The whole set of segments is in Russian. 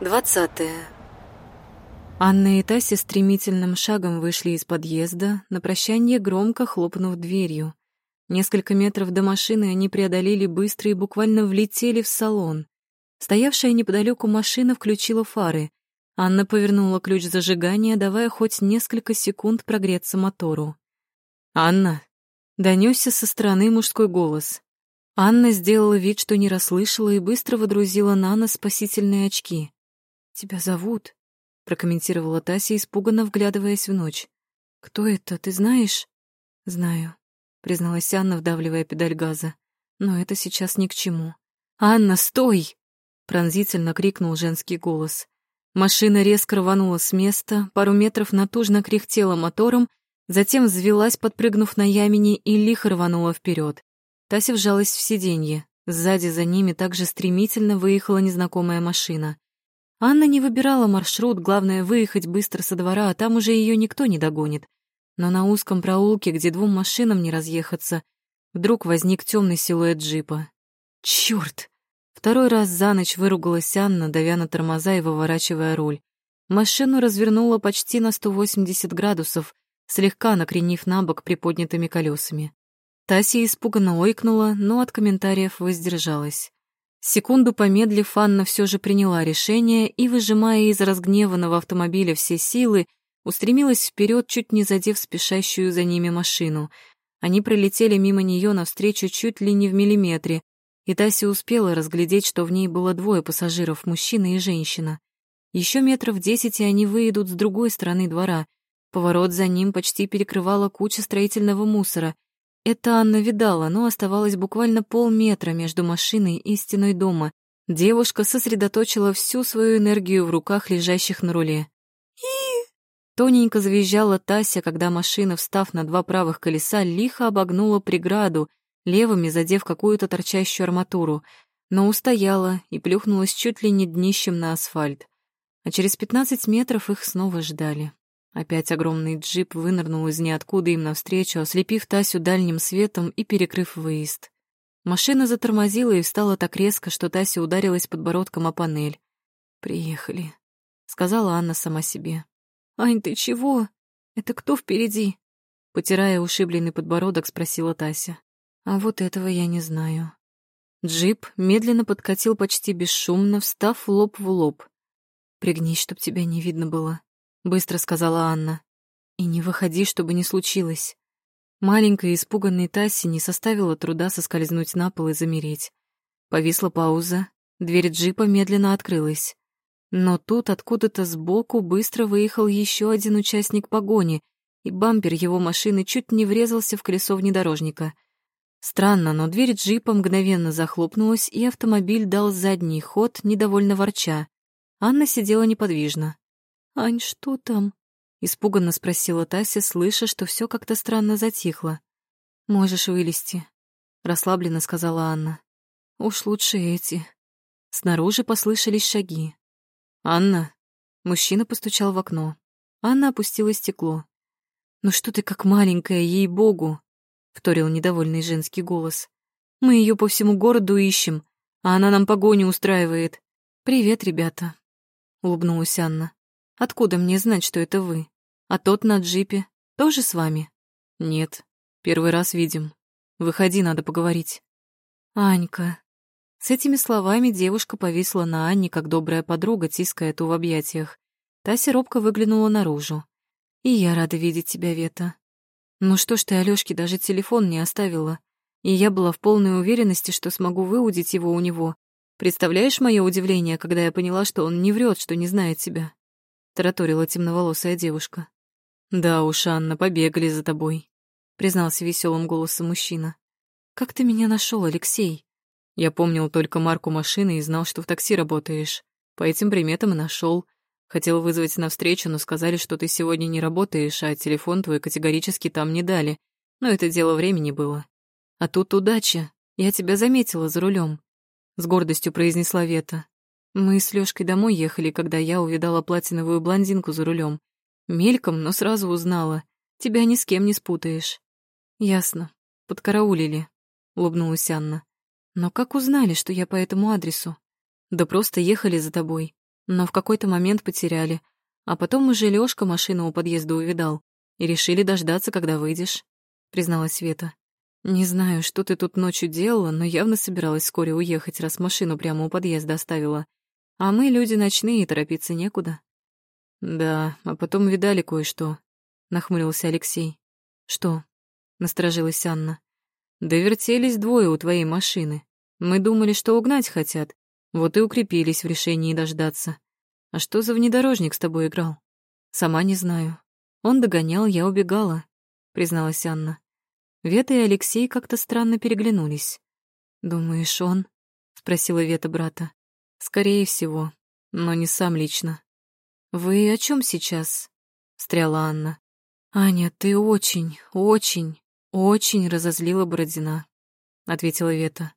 Двадцатое. Анна и Тася стремительным шагом вышли из подъезда, на прощание громко хлопнув дверью. Несколько метров до машины они преодолели быстро и буквально влетели в салон. Стоявшая неподалеку машина включила фары. Анна повернула ключ зажигания, давая хоть несколько секунд прогреться мотору. «Анна!» — донесся со стороны мужской голос. Анна сделала вид, что не расслышала, и быстро водрузила на нос спасительные очки. «Тебя зовут?» — прокомментировала Тася, испуганно вглядываясь в ночь. «Кто это, ты знаешь?» «Знаю», — призналась Анна, вдавливая педаль газа. «Но это сейчас ни к чему». «Анна, стой!» — пронзительно крикнул женский голос. Машина резко рванула с места, пару метров натужно кряхтела мотором, затем взвелась, подпрыгнув на ямине, и лихо рванула вперед. Тася вжалась в сиденье. Сзади за ними также стремительно выехала незнакомая машина. Анна не выбирала маршрут, главное выехать быстро со двора, а там уже ее никто не догонит. Но на узком проулке, где двум машинам не разъехаться, вдруг возник темный силуэт джипа. Черт! Второй раз за ночь выругалась Анна, давя на тормоза и выворачивая руль. Машину развернула почти на 180 градусов, слегка накренив на бок приподнятыми колесами. Тася испуганно ойкнула, но от комментариев воздержалась. Секунду помедлив, Анна все же приняла решение и, выжимая из разгневанного автомобиля все силы, устремилась вперед, чуть не задев спешащую за ними машину. Они пролетели мимо нее навстречу чуть ли не в миллиметре, и Тася успела разглядеть, что в ней было двое пассажиров, мужчина и женщина. Еще метров десять, и они выйдут с другой стороны двора. Поворот за ним почти перекрывала куча строительного мусора — это Анна видала, но оставалось буквально полметра между машиной и стеной дома. Девушка сосредоточила всю свою энергию в руках, лежащих на руле. И Тоненько завизжала Тася, когда машина, встав на два правых колеса, лихо обогнула преграду, левыми задев какую-то торчащую арматуру, но устояла и плюхнулась чуть ли не днищем на асфальт. А через пятнадцать метров их снова ждали. Опять огромный джип вынырнул из ниоткуда им навстречу, ослепив Тасю дальним светом и перекрыв выезд. Машина затормозила и встала так резко, что Тася ударилась подбородком о панель. «Приехали», — сказала Анна сама себе. «Ань, ты чего? Это кто впереди?» Потирая ушибленный подбородок, спросила Тася. «А вот этого я не знаю». Джип медленно подкатил почти бесшумно, встав лоб в лоб. «Пригнись, чтоб тебя не видно было», быстро сказала Анна. И не выходи, чтобы не случилось. Маленькой испуганной Тассе не составило труда соскользнуть на пол и замереть. Повисла пауза, дверь джипа медленно открылась. Но тут откуда-то сбоку быстро выехал еще один участник погони, и бампер его машины чуть не врезался в колесо внедорожника. Странно, но дверь джипа мгновенно захлопнулась, и автомобиль дал задний ход, недовольно ворча. Анна сидела неподвижно. «Ань, что там?» — испуганно спросила Тася, слыша, что все как-то странно затихло. «Можешь вылезти», — расслабленно сказала Анна. «Уж лучше эти». Снаружи послышались шаги. «Анна?» Мужчина постучал в окно. Анна опустила стекло. «Ну что ты как маленькая, ей-богу!» — вторил недовольный женский голос. «Мы ее по всему городу ищем, а она нам погоню устраивает. Привет, ребята!» — улыбнулась Анна. Откуда мне знать, что это вы? А тот на джипе тоже с вами? Нет, первый раз видим. Выходи, надо поговорить. Анька. С этими словами девушка повисла на Анне, как добрая подруга, тиская ту в объятиях. Тася робко выглянула наружу. И я рада видеть тебя, Вета. Ну что ж ты Алёшке даже телефон не оставила? И я была в полной уверенности, что смогу выудить его у него. Представляешь мое удивление, когда я поняла, что он не врет, что не знает тебя? Тараторила темноволосая девушка. «Да уж, Анна, побегали за тобой», — признался веселым голосом мужчина. «Как ты меня нашел, Алексей?» «Я помнил только марку машины и знал, что в такси работаешь. По этим приметам и нашел. Хотел вызвать на встречу, но сказали, что ты сегодня не работаешь, а телефон твой категорически там не дали. Но это дело времени было. А тут удача. Я тебя заметила за рулем. С гордостью произнесла Вета. Мы с Лёшкой домой ехали, когда я увидала платиновую блондинку за рулем. Мельком, но сразу узнала. Тебя ни с кем не спутаешь. Ясно. Подкараулили, улыбнулась Анна. Но как узнали, что я по этому адресу? Да просто ехали за тобой. но в какой-то момент потеряли, а потом уже Лёшка машину у подъезда увидал и решили дождаться, когда выйдешь», — призналась Света. «Не знаю, что ты тут ночью делала, но явно собиралась вскоре уехать, раз машину прямо у подъезда оставила. А мы люди ночные, торопиться некуда». «Да, а потом видали кое-что», — нахмурился Алексей. «Что?» — насторожилась Анна. «Да вертелись двое у твоей машины. Мы думали, что угнать хотят, вот и укрепились в решении дождаться. А что за внедорожник с тобой играл?» «Сама не знаю. Он догонял, я убегала», — призналась Анна. Вета и Алексей как-то странно переглянулись. «Думаешь, он?» — спросила Вета брата. «Скорее всего, но не сам лично». «Вы о чем сейчас?» — встряла Анна. «Аня, ты очень, очень, очень разозлила Бородина», — ответила Вета.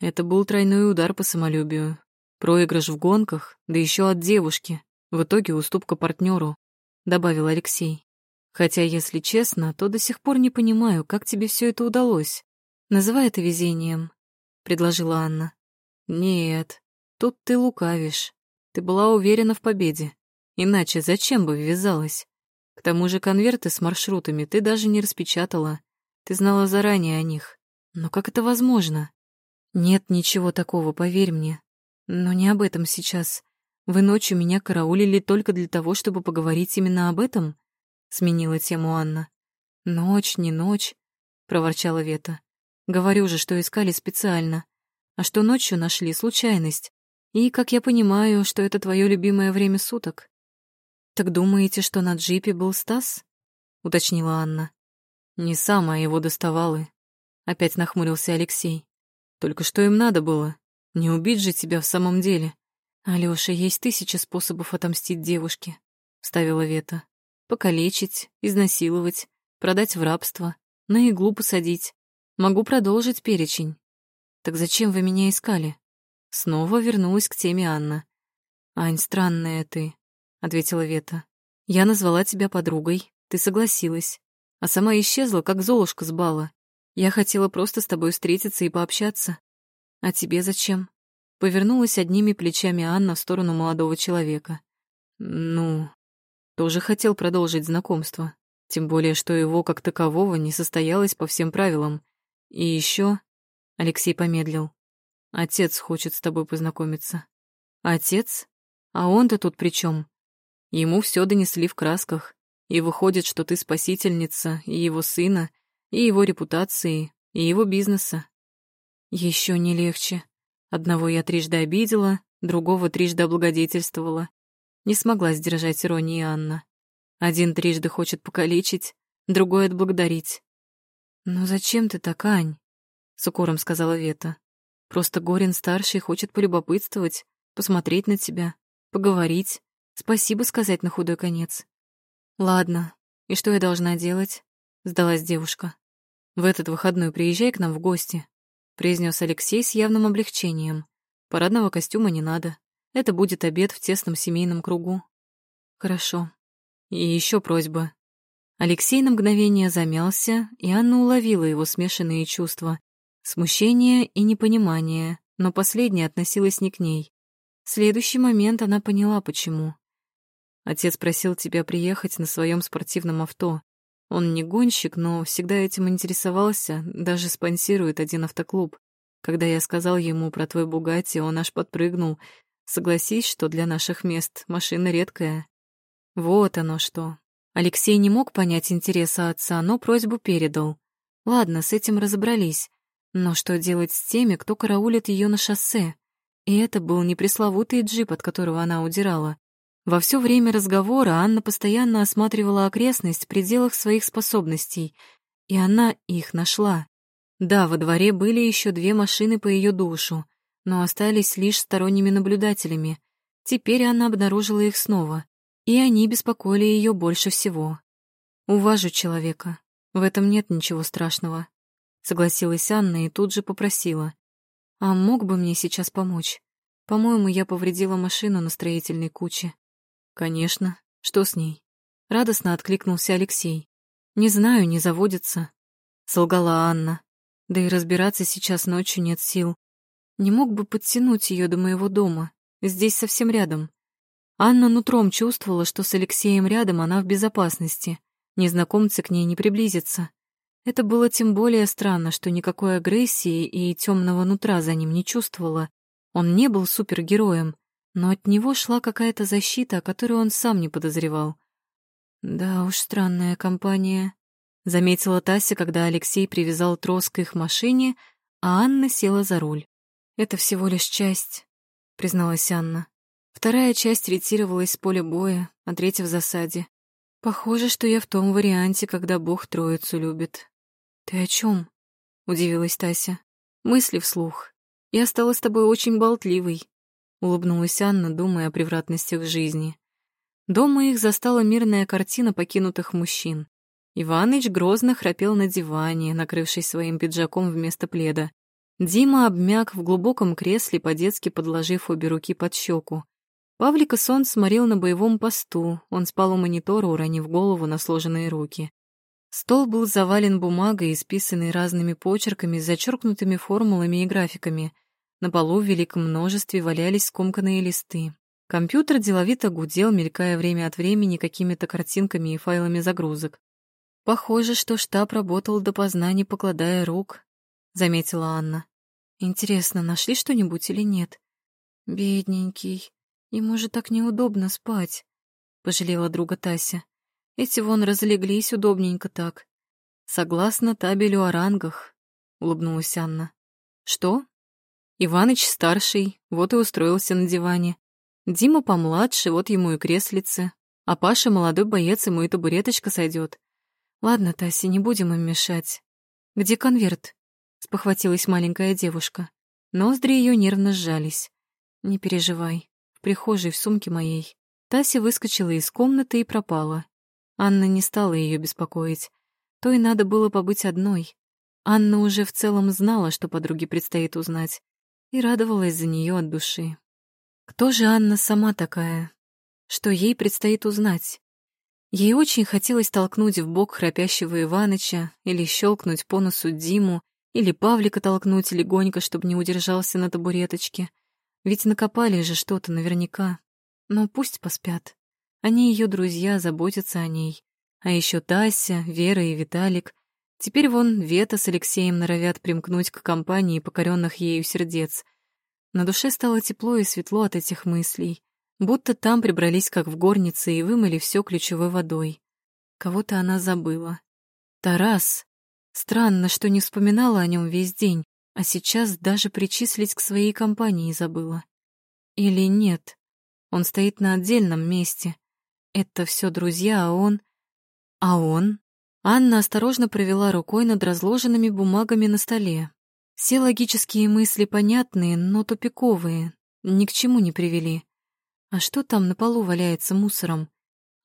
Это был тройной удар по самолюбию. Проигрыш в гонках, да еще от девушки. В итоге уступка партнеру, добавил Алексей. Хотя, если честно, то до сих пор не понимаю, как тебе все это удалось. Называй это везением, предложила Анна. Нет, тут ты лукавишь. Ты была уверена в победе. Иначе зачем бы ввязалась? К тому же конверты с маршрутами ты даже не распечатала. Ты знала заранее о них. Но как это возможно? Нет ничего такого, поверь мне. Но не об этом сейчас. Вы ночью меня караулили только для того, чтобы поговорить именно об этом? Сменила тему Анна. Ночь, не ночь, проворчала Вета. Говорю же, что искали специально. А что ночью нашли — случайность. И, как я понимаю, что это твое любимое время суток. «Так думаете, что на джипе был Стас?» — уточнила Анна. «Не сам, а его доставалы», — опять нахмурился Алексей. «Только что им надо было? Не убить же тебя в самом деле». «Алёша, есть тысяча способов отомстить девушке», — вставила Вета. «Покалечить, изнасиловать, продать в рабство, на иглу посадить. Могу продолжить перечень». «Так зачем вы меня искали?» Снова вернулась к теме Анна. «Ань, странная ты», — ответила Вета. «Я назвала тебя подругой, ты согласилась, а сама исчезла, как золушка с бала. Я хотела просто с тобой встретиться и пообщаться. А тебе зачем?» Повернулась одними плечами Анна в сторону молодого человека. «Ну, тоже хотел продолжить знакомство, тем более, что его как такового не состоялось по всем правилам. И еще Алексей помедлил. «Отец хочет с тобой познакомиться». «Отец? А он-то тут при чем? Ему все донесли в красках, и выходит, что ты спасительница и его сына, и его репутации, и его бизнеса. Еще не легче. Одного я трижды обидела, другого трижды облагодетельствовала. Не смогла сдержать иронии Анна. Один трижды хочет покалечить, другой отблагодарить. «Ну зачем ты так, Ань?» — с укором сказала Вета. «Просто Горин-старший хочет полюбопытствовать, посмотреть на тебя, поговорить, Спасибо сказать на худой конец. Ладно, и что я должна делать? Сдалась девушка. В этот выходной приезжай к нам в гости, произнес Алексей с явным облегчением. Парадного костюма не надо. Это будет обед в тесном семейном кругу. Хорошо. И еще просьба. Алексей на мгновение замялся, и Анна уловила его смешанные чувства. Смущение и непонимание, но последнее относилось не к ней. В следующий момент она поняла, почему. Отец просил тебя приехать на своем спортивном авто. Он не гонщик, но всегда этим интересовался, даже спонсирует один автоклуб. Когда я сказал ему про твой Бугатти, он аж подпрыгнул. Согласись, что для наших мест машина редкая. Вот оно что. Алексей не мог понять интереса отца, но просьбу передал. Ладно, с этим разобрались. Но что делать с теми, кто караулит ее на шоссе? И это был не пресловутый джип, от которого она удирала, во все время разговора Анна постоянно осматривала окрестность в пределах своих способностей, и она их нашла. Да, во дворе были еще две машины по ее душу, но остались лишь сторонними наблюдателями. Теперь она обнаружила их снова, и они беспокоили ее больше всего. «Уважу человека. В этом нет ничего страшного», — согласилась Анна и тут же попросила. «А мог бы мне сейчас помочь? По-моему, я повредила машину на строительной куче». «Конечно. Что с ней?» Радостно откликнулся Алексей. «Не знаю, не заводится», — солгала Анна. «Да и разбираться сейчас ночью нет сил. Не мог бы подтянуть ее до моего дома, здесь совсем рядом. Анна нутром чувствовала, что с Алексеем рядом она в безопасности, незнакомцы к ней не приблизятся. Это было тем более странно, что никакой агрессии и темного нутра за ним не чувствовала. Он не был супергероем, но от него шла какая-то защита, о которой он сам не подозревал. «Да уж, странная компания», — заметила Тася, когда Алексей привязал трос к их машине, а Анна села за руль. «Это всего лишь часть», — призналась Анна. Вторая часть ретировалась с поля боя, а третья в засаде. Похоже, что я в том варианте, когда Бог троицу любит. «Ты о чем? удивилась Тася. «Мысли вслух. Я стала с тобой очень болтливой», — улыбнулась Анна, думая о превратностях жизни. Дома их застала мирная картина покинутых мужчин. Иваныч грозно храпел на диване, накрывшись своим пиджаком вместо пледа. Дима обмяк в глубоком кресле, по-детски подложив обе руки под щеку. Павлика сон сморил на боевом посту, он спал у монитора, уронив голову на сложенные руки. Стол был завален бумагой, исписанной разными почерками, зачеркнутыми формулами и графиками. На полу в великом множестве валялись скомканные листы. Компьютер деловито гудел, мелькая время от времени какими-то картинками и файлами загрузок. «Похоже, что штаб работал допоздна, не покладая рук», — заметила Анна. «Интересно, нашли что-нибудь или нет?» «Бедненький, ему же так неудобно спать», — пожалела друга Тася. «Эти вон разлеглись удобненько так». «Согласно табелю о рангах», — улыбнулась Анна. «Что?» Иваныч старший, вот и устроился на диване. Дима помладше, вот ему и креслице. А Паша молодой боец, ему и табуреточка сойдет. Ладно, Тася, не будем им мешать. Где конверт? Спохватилась маленькая девушка. Ноздри ее нервно сжались. Не переживай. В прихожей в сумке моей. Тася выскочила из комнаты и пропала. Анна не стала ее беспокоить. То и надо было побыть одной. Анна уже в целом знала, что подруге предстоит узнать, и радовалась за нее от души. Кто же Анна сама такая? Что ей предстоит узнать? Ей очень хотелось толкнуть в бок храпящего Иваныча или щелкнуть по носу Диму, или Павлика толкнуть легонько, чтобы не удержался на табуреточке. Ведь накопали же что-то наверняка. Но пусть поспят. Они ее друзья, заботятся о ней. А еще Тася, Вера и Виталик. Теперь вон Вета с Алексеем норовят примкнуть к компании покоренных ею сердец — на душе стало тепло и светло от этих мыслей, будто там прибрались как в горнице и вымыли все ключевой водой. Кого-то она забыла. Тарас. Странно, что не вспоминала о нем весь день, а сейчас даже причислить к своей компании забыла. Или нет? Он стоит на отдельном месте. Это все друзья, а он... А он? Анна осторожно провела рукой над разложенными бумагами на столе. Все логические мысли понятные, но тупиковые, ни к чему не привели. А что там на полу валяется мусором?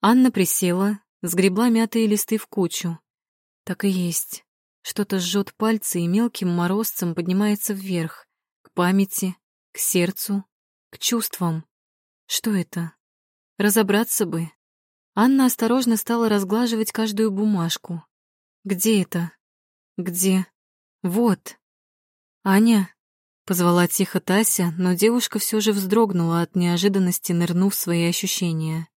Анна присела, сгребла мятые листы в кучу. Так и есть. Что-то жжет пальцы и мелким морозцем поднимается вверх, к памяти, к сердцу, к чувствам. Что это? Разобраться бы. Анна осторожно стала разглаживать каждую бумажку. Где это? Где? Вот. «Аня!» — позвала тихо Тася, но девушка все же вздрогнула от неожиданности, нырнув в свои ощущения.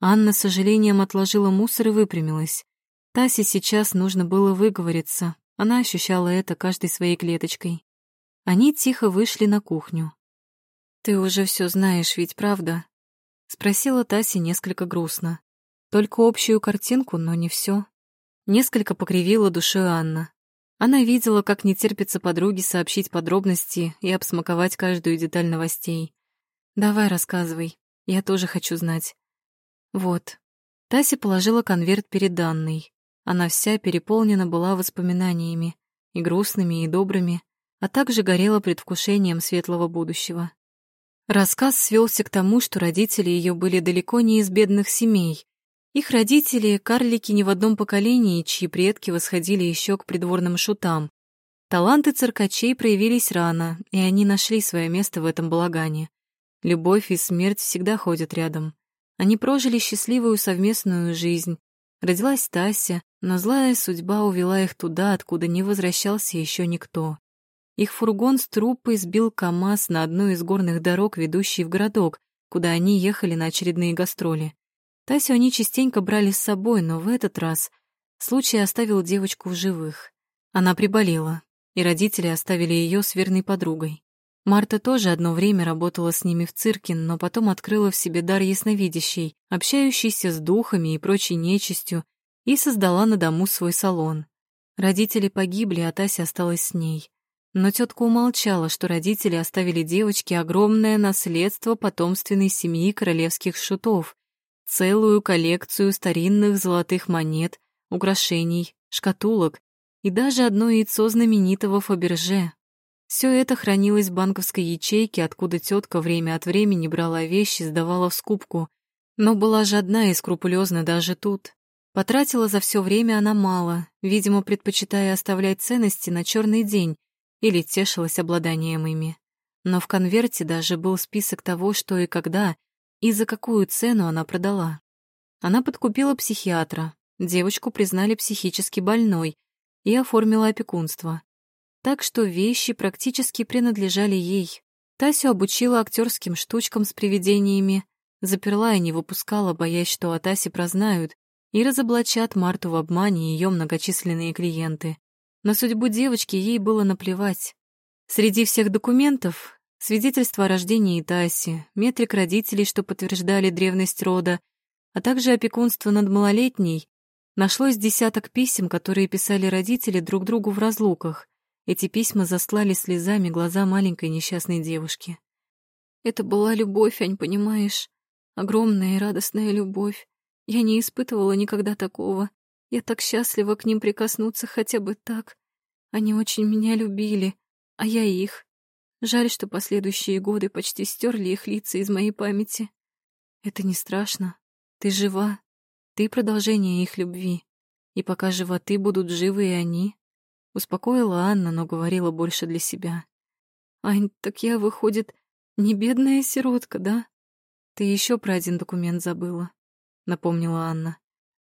Анна с сожалением отложила мусор и выпрямилась. Тасе сейчас нужно было выговориться, она ощущала это каждой своей клеточкой. Они тихо вышли на кухню. «Ты уже все знаешь, ведь правда?» — спросила Тася несколько грустно. Только общую картинку, но не все. Несколько покривила душой Анна. Она видела, как не терпится подруге сообщить подробности и обсмаковать каждую деталь новостей. «Давай рассказывай, я тоже хочу знать». Вот. Тася положила конверт перед Анной. Она вся переполнена была воспоминаниями, и грустными, и добрыми, а также горела предвкушением светлого будущего. Рассказ свелся к тому, что родители ее были далеко не из бедных семей, их родители — карлики не в одном поколении, чьи предки восходили еще к придворным шутам. Таланты циркачей проявились рано, и они нашли свое место в этом балагане. Любовь и смерть всегда ходят рядом. Они прожили счастливую совместную жизнь. Родилась Тася, но злая судьба увела их туда, откуда не возвращался еще никто. Их фургон с труппой сбил КамАЗ на одной из горных дорог, ведущей в городок, куда они ехали на очередные гастроли. Тасю они частенько брали с собой, но в этот раз случай оставил девочку в живых. Она приболела, и родители оставили ее с верной подругой. Марта тоже одно время работала с ними в цирке, но потом открыла в себе дар ясновидящей, общающейся с духами и прочей нечистью, и создала на дому свой салон. Родители погибли, а Тася осталась с ней. Но тетка умолчала, что родители оставили девочке огромное наследство потомственной семьи королевских шутов, целую коллекцию старинных золотых монет, украшений, шкатулок и даже одно яйцо знаменитого Фаберже, все это хранилось в банковской ячейке, откуда тетка время от времени брала вещи, сдавала в скупку, но была жадна и скрупулезна даже тут. Потратила за все время она мало, видимо, предпочитая оставлять ценности на черный день или тешилась обладанием ими. Но в конверте даже был список того, что и когда, и за какую цену она продала. Она подкупила психиатра, девочку признали психически больной и оформила опекунство так что вещи практически принадлежали ей. Тасю обучила актерским штучкам с привидениями, заперла и не выпускала, боясь, что о Тасе прознают и разоблачат Марту в обмане ее многочисленные клиенты. На судьбу девочки ей было наплевать. Среди всех документов — свидетельство о рождении Таси, метрик родителей, что подтверждали древность рода, а также опекунство над малолетней, нашлось десяток писем, которые писали родители друг другу в разлуках. Эти письма заслали слезами глаза маленькой несчастной девушки. Это была любовь, Ань, понимаешь? Огромная и радостная любовь. Я не испытывала никогда такого. Я так счастлива к ним прикоснуться хотя бы так. Они очень меня любили, а я их. Жаль, что последующие годы почти стерли их лица из моей памяти. Это не страшно. Ты жива. Ты продолжение их любви. И пока жива ты, будут живы и они. Успокоила Анна, но говорила больше для себя. «Ань, так я, выходит, не бедная сиротка, да?» «Ты еще про один документ забыла», — напомнила Анна.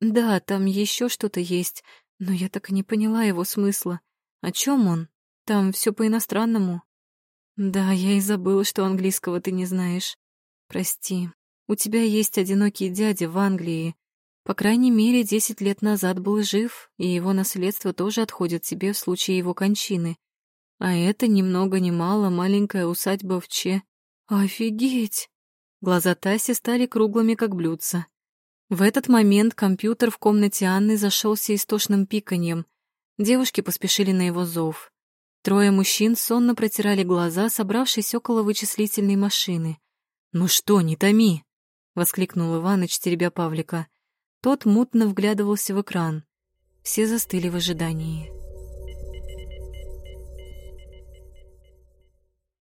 «Да, там еще что-то есть, но я так и не поняла его смысла. О чем он? Там все по-иностранному». «Да, я и забыла, что английского ты не знаешь. Прости. У тебя есть одинокий дядя в Англии, по крайней мере, десять лет назад был жив, и его наследство тоже отходит тебе в случае его кончины. А это ни много ни мало маленькая усадьба в Че. Офигеть! Глаза Таси стали круглыми, как блюдца. В этот момент компьютер в комнате Анны зашелся истошным пиканьем. Девушки поспешили на его зов. Трое мужчин сонно протирали глаза, собравшись около вычислительной машины. «Ну что, не томи!» — воскликнул Иваныч, теребя Павлика. Тот мутно вглядывался в экран. Все застыли в ожидании.